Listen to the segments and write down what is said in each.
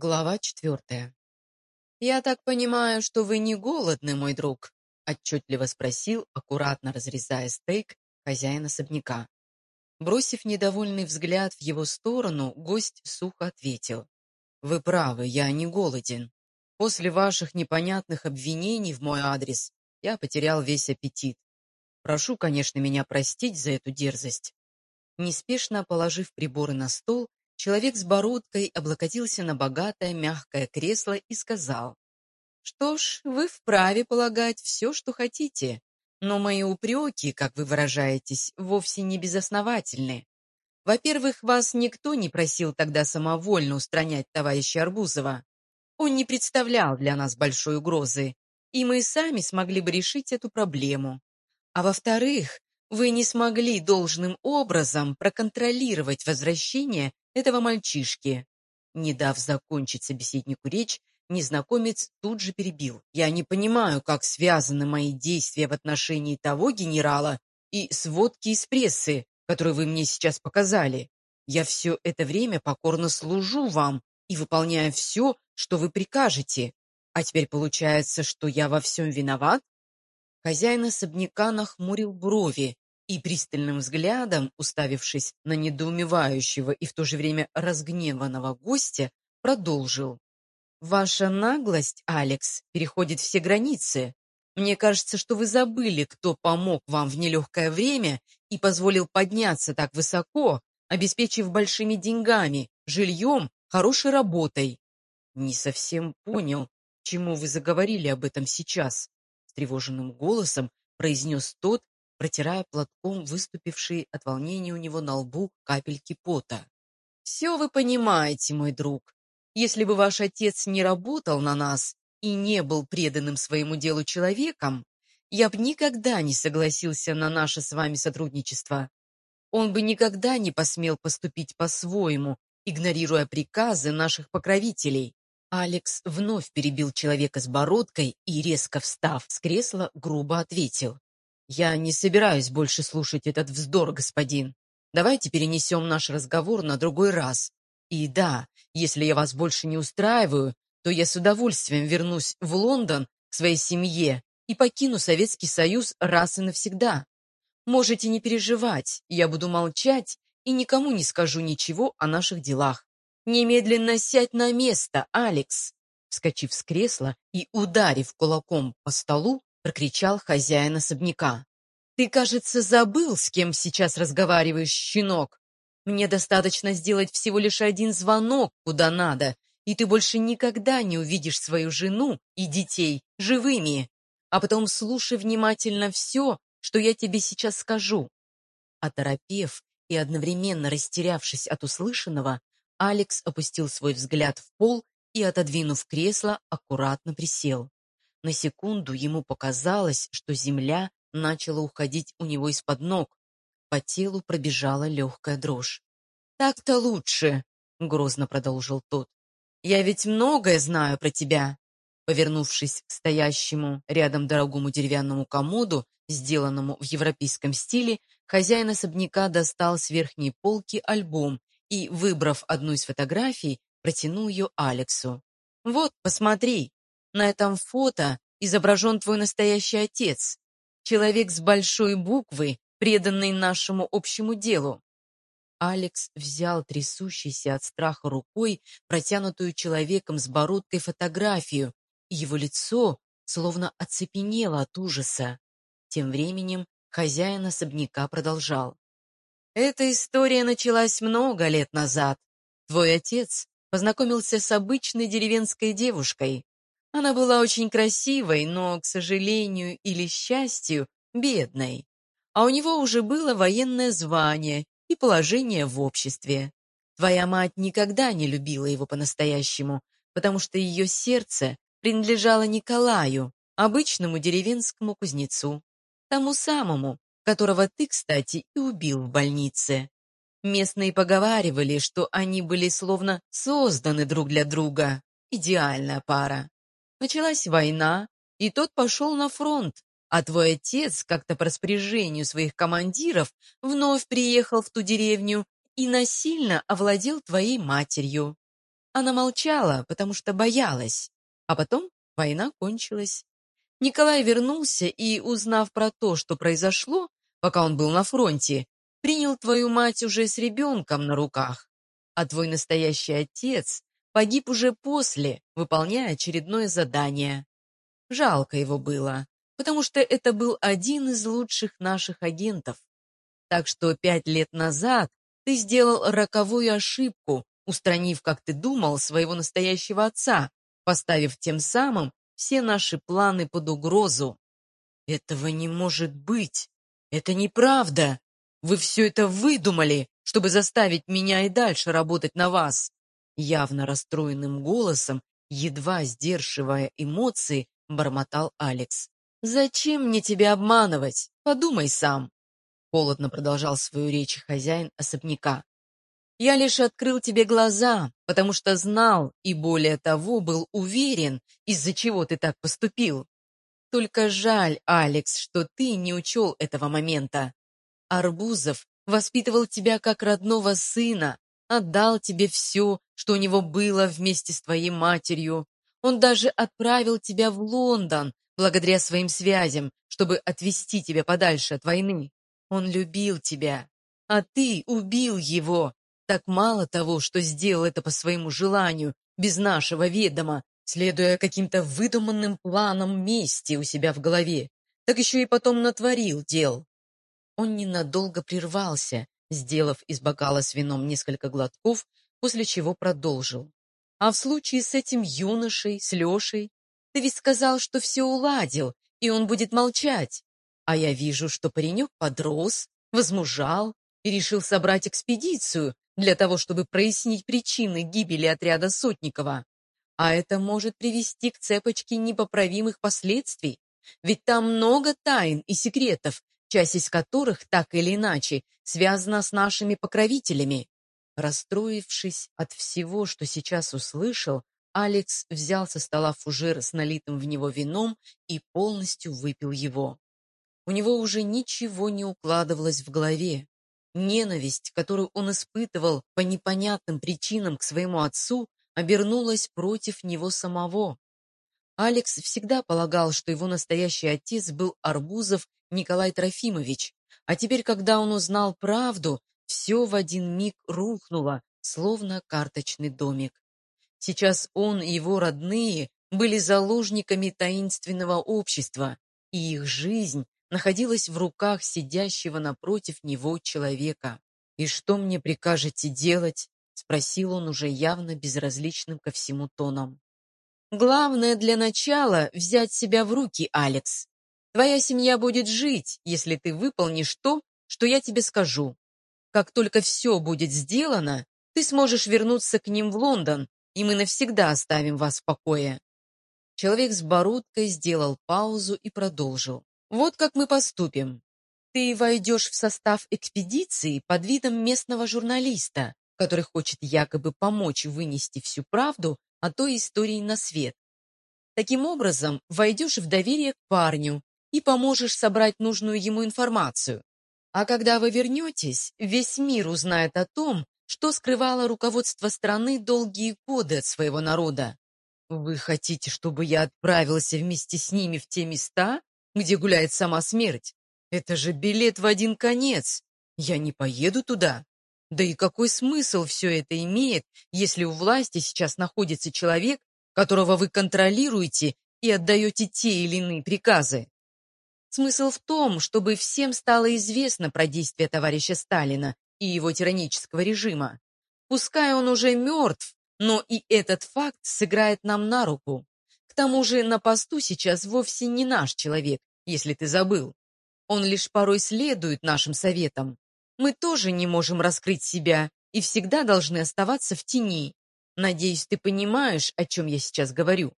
Глава четвертая. «Я так понимаю, что вы не голодны, мой друг?» отчетливо спросил, аккуратно разрезая стейк, хозяин особняка. Бросив недовольный взгляд в его сторону, гость сухо ответил. «Вы правы, я не голоден. После ваших непонятных обвинений в мой адрес я потерял весь аппетит. Прошу, конечно, меня простить за эту дерзость». Неспешно положив приборы на стол, Человек с бородкой облокотился на богатое мягкое кресло и сказал, «Что ж, вы вправе полагать все, что хотите, но мои упреки, как вы выражаетесь, вовсе не безосновательны. Во-первых, вас никто не просил тогда самовольно устранять товарища Арбузова. Он не представлял для нас большой угрозы, и мы сами смогли бы решить эту проблему. А во-вторых, вы не смогли должным образом проконтролировать возвращение этого мальчишки. Не дав закончить собеседнику речь, незнакомец тут же перебил. «Я не понимаю, как связаны мои действия в отношении того генерала и сводки из прессы, которую вы мне сейчас показали. Я все это время покорно служу вам и выполняю все, что вы прикажете. А теперь получается, что я во всем виноват?» Хозяин особняка нахмурил брови, и пристальным взглядом, уставившись на недоумевающего и в то же время разгневанного гостя, продолжил. «Ваша наглость, Алекс, переходит все границы. Мне кажется, что вы забыли, кто помог вам в нелегкое время и позволил подняться так высоко, обеспечив большими деньгами, жильем, хорошей работой». «Не совсем понял, чему вы заговорили об этом сейчас», — тревоженным голосом произнес тот, протирая платком выступившие от волнения у него на лбу капельки пота. «Все вы понимаете, мой друг. Если бы ваш отец не работал на нас и не был преданным своему делу человеком, я бы никогда не согласился на наше с вами сотрудничество. Он бы никогда не посмел поступить по-своему, игнорируя приказы наших покровителей. Алекс вновь перебил человека с бородкой и, резко встав с кресла, грубо ответил. «Я не собираюсь больше слушать этот вздор, господин. Давайте перенесем наш разговор на другой раз. И да, если я вас больше не устраиваю, то я с удовольствием вернусь в Лондон к своей семье и покину Советский Союз раз и навсегда. Можете не переживать, я буду молчать и никому не скажу ничего о наших делах. Немедленно сядь на место, Алекс!» Вскочив с кресла и ударив кулаком по столу, прокричал хозяин особняка. «Ты, кажется, забыл, с кем сейчас разговариваешь, щенок. Мне достаточно сделать всего лишь один звонок, куда надо, и ты больше никогда не увидишь свою жену и детей живыми. А потом слушай внимательно все, что я тебе сейчас скажу». Оторопев и одновременно растерявшись от услышанного, Алекс опустил свой взгляд в пол и, отодвинув кресло, аккуратно присел. На секунду ему показалось, что земля начала уходить у него из-под ног. По телу пробежала легкая дрожь. «Так-то лучше», — грозно продолжил тот. «Я ведь многое знаю про тебя». Повернувшись к стоящему рядом дорогому деревянному комоду, сделанному в европейском стиле, хозяин особняка достал с верхней полки альбом и, выбрав одну из фотографий, протянул ее Алексу. «Вот, посмотри, на этом фото изображен твой настоящий отец, человек с большой буквы, преданный нашему общему делу. Алекс взял трясущийся от страха рукой, протянутую человеком с бородкой фотографию, и его лицо словно оцепенело от ужаса. Тем временем хозяин особняка продолжал. Эта история началась много лет назад. Твой отец познакомился с обычной деревенской девушкой, она была очень красивой, но, к сожалению или счастью, бедной. А у него уже было военное звание и положение в обществе. Твоя мать никогда не любила его по-настоящему, потому что ее сердце принадлежало Николаю, обычному деревенскому кузнецу, тому самому, которого ты, кстати, и убил в больнице. Местные поговаривали, что они были словно созданы друг для друга. Идеальная пара. Началась война, и тот пошел на фронт, а твой отец как-то по распоряжению своих командиров вновь приехал в ту деревню и насильно овладел твоей матерью. Она молчала, потому что боялась. А потом война кончилась. Николай вернулся и, узнав про то, что произошло, пока он был на фронте, принял твою мать уже с ребенком на руках. А твой настоящий отец погиб уже после, выполняя очередное задание. Жалко его было, потому что это был один из лучших наших агентов. Так что пять лет назад ты сделал роковую ошибку, устранив, как ты думал, своего настоящего отца, поставив тем самым все наши планы под угрозу. Этого не может быть. Это неправда. Вы все это выдумали, чтобы заставить меня и дальше работать на вас. Явно расстроенным голосом, едва сдерживая эмоции, бормотал Алекс. «Зачем мне тебя обманывать? Подумай сам!» Холодно продолжал свою речь хозяин особняка. Я лишь открыл тебе глаза, потому что знал и, более того, был уверен, из-за чего ты так поступил. Только жаль, Алекс, что ты не учел этого момента. Арбузов воспитывал тебя как родного сына, отдал тебе все, что у него было вместе с твоей матерью. Он даже отправил тебя в Лондон, благодаря своим связям, чтобы отвести тебя подальше от войны. Он любил тебя, а ты убил его, так мало того, что сделал это по своему желанию, без нашего ведома, следуя каким-то выдуманным планам мести у себя в голове, так еще и потом натворил дел. Он ненадолго прервался, сделав из бокала с вином несколько глотков, после чего продолжил. А в случае с этим юношей, с Лешей, ты ведь сказал, что все уладил, и он будет молчать. А я вижу, что паренек подрос, возмужал и решил собрать экспедицию, для того, чтобы прояснить причины гибели отряда Сотникова. А это может привести к цепочке непоправимых последствий, ведь там много тайн и секретов, часть из которых так или иначе связана с нашими покровителями. Расстроившись от всего, что сейчас услышал, Алекс взял со стола фужер с налитым в него вином и полностью выпил его. У него уже ничего не укладывалось в голове. Ненависть, которую он испытывал по непонятным причинам к своему отцу, обернулась против него самого. Алекс всегда полагал, что его настоящий отец был Арбузов Николай Трофимович, а теперь, когда он узнал правду, все в один миг рухнуло, словно карточный домик. Сейчас он и его родные были заложниками таинственного общества, и их жизнь находилась в руках сидящего напротив него человека. «И что мне прикажете делать?» — спросил он уже явно безразличным ко всему тоном. «Главное для начала взять себя в руки, Алекс. Твоя семья будет жить, если ты выполнишь то, что я тебе скажу. Как только все будет сделано, ты сможешь вернуться к ним в Лондон, и мы навсегда оставим вас в покое». Человек с бородкой сделал паузу и продолжил. Вот как мы поступим. Ты войдешь в состав экспедиции под видом местного журналиста, который хочет якобы помочь вынести всю правду о той истории на свет. Таким образом, войдешь в доверие к парню и поможешь собрать нужную ему информацию. А когда вы вернетесь, весь мир узнает о том, что скрывало руководство страны долгие годы от своего народа. Вы хотите, чтобы я отправился вместе с ними в те места, где гуляет сама смерть. Это же билет в один конец. Я не поеду туда. Да и какой смысл все это имеет, если у власти сейчас находится человек, которого вы контролируете и отдаете те или иные приказы? Смысл в том, чтобы всем стало известно про действия товарища Сталина и его тиранического режима. Пускай он уже мертв, но и этот факт сыграет нам на руку. К тому же на посту сейчас вовсе не наш человек, если ты забыл. Он лишь порой следует нашим советам. Мы тоже не можем раскрыть себя и всегда должны оставаться в тени. Надеюсь, ты понимаешь, о чем я сейчас говорю.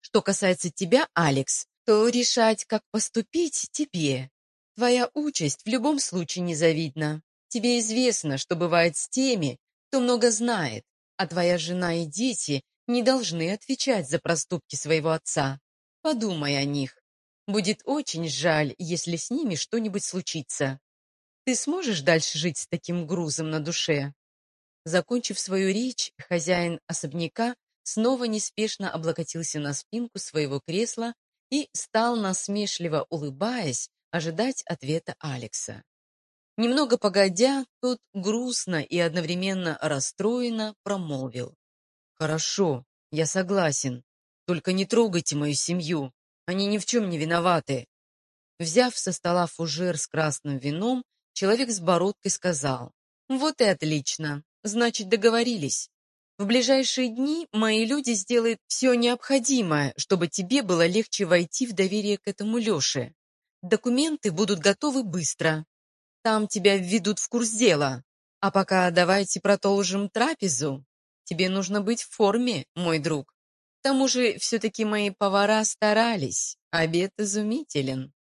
Что касается тебя, Алекс, то решать, как поступить, тебе. Твоя участь в любом случае незавидна. Тебе известно, что бывает с теми, кто много знает, а твоя жена и дети не должны отвечать за проступки своего отца. Подумай о них. Будет очень жаль, если с ними что-нибудь случится. Ты сможешь дальше жить с таким грузом на душе? Закончив свою речь, хозяин особняка снова неспешно облокотился на спинку своего кресла и стал, насмешливо улыбаясь, ожидать ответа Алекса. Немного погодя, тот грустно и одновременно расстроенно промолвил. «Хорошо, я согласен. Только не трогайте мою семью. Они ни в чем не виноваты». Взяв со стола фужер с красным вином, человек с бородкой сказал. «Вот и отлично. Значит, договорились. В ближайшие дни мои люди сделают все необходимое, чтобы тебе было легче войти в доверие к этому Леше. Документы будут готовы быстро. Там тебя введут в курс дела. А пока давайте продолжим трапезу. Тебе нужно быть в форме, мой друг. К тому же все-таки мои повара старались. Обед изумителен.